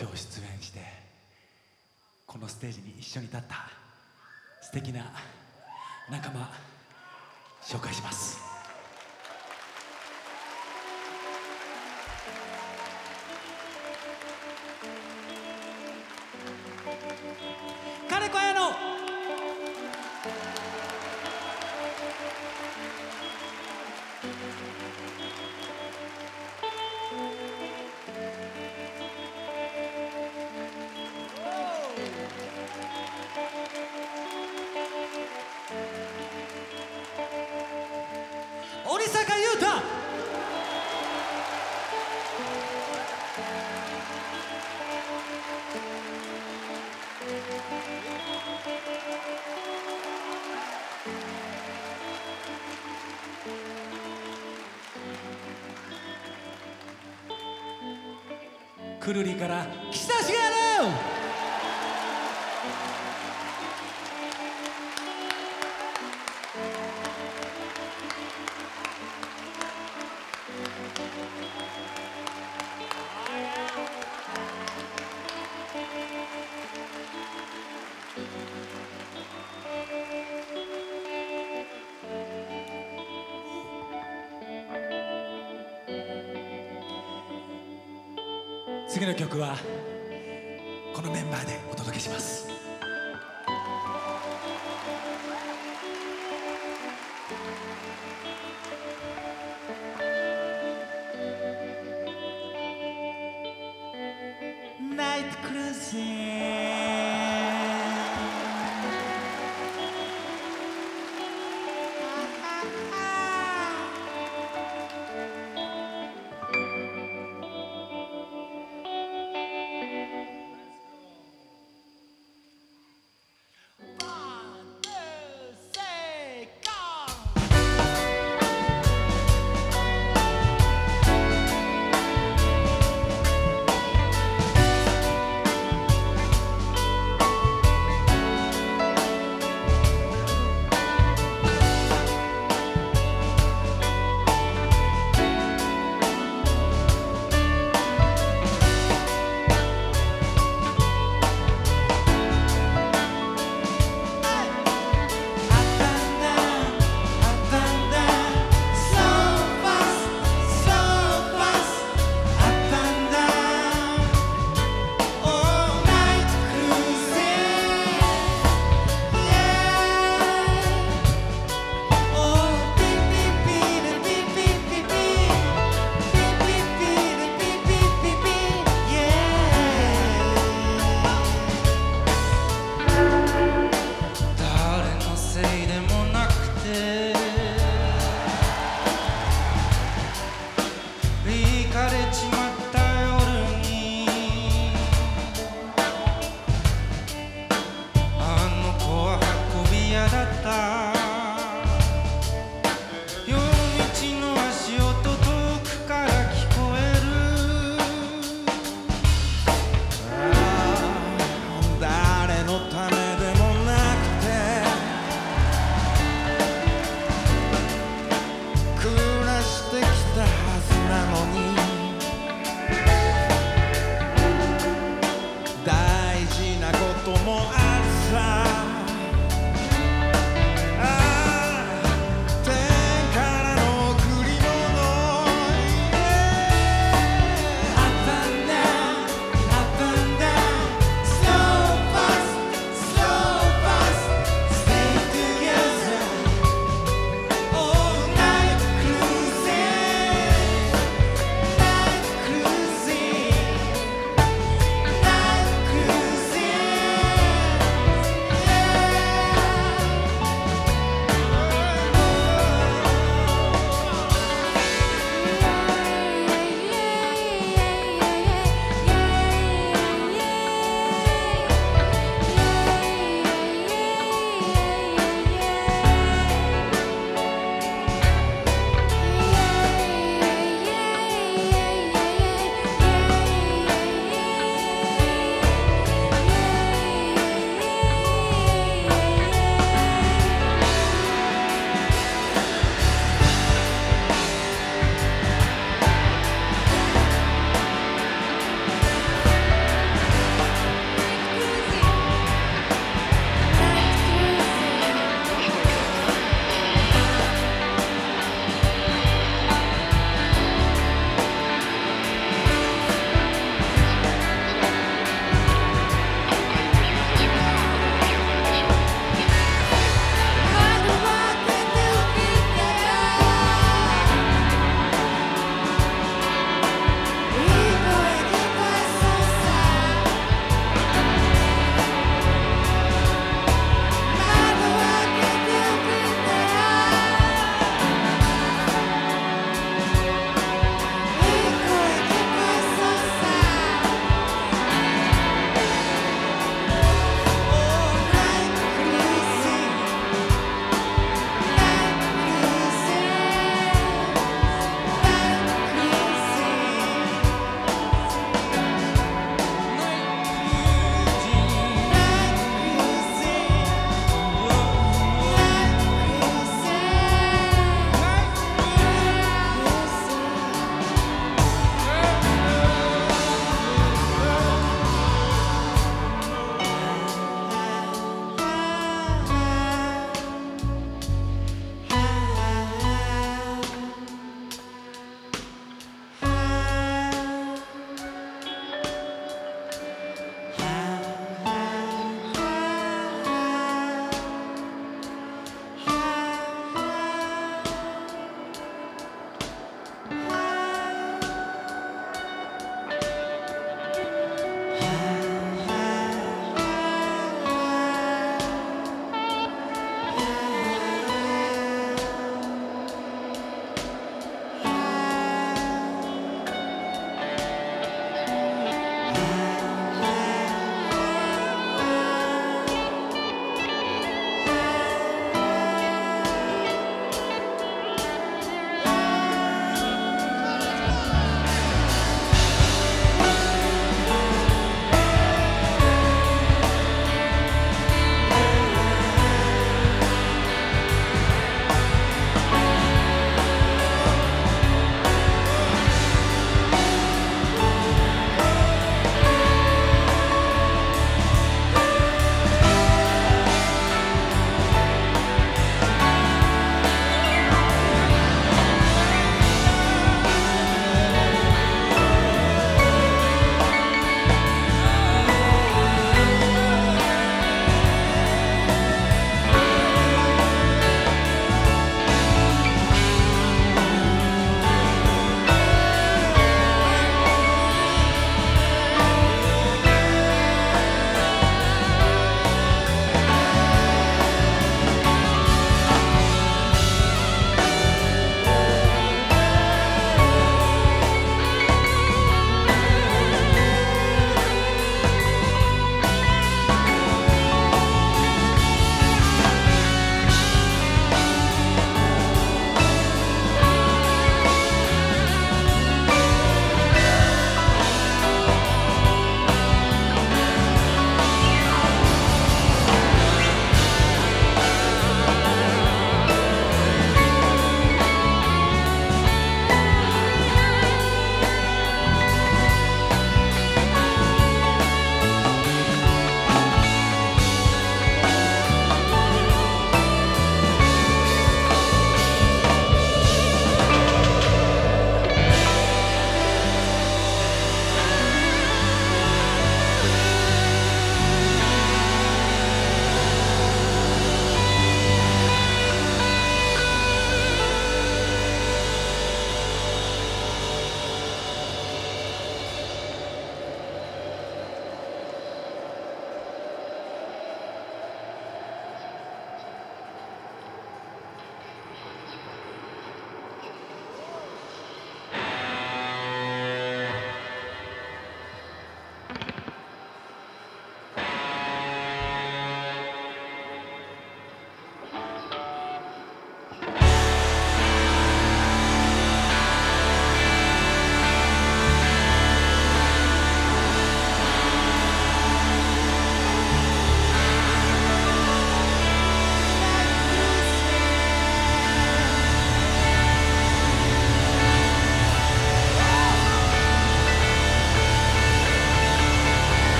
今日出演してこのステージに一緒に立った素敵な仲間紹介します。くるりから岸田茂原次の曲はこのメンバーでお届けします。ナイトクルージ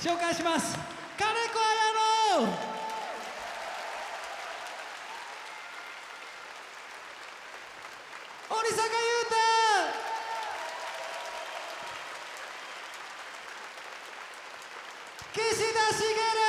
紹介します。金子綾乃。鬼坂優太。岸田茂。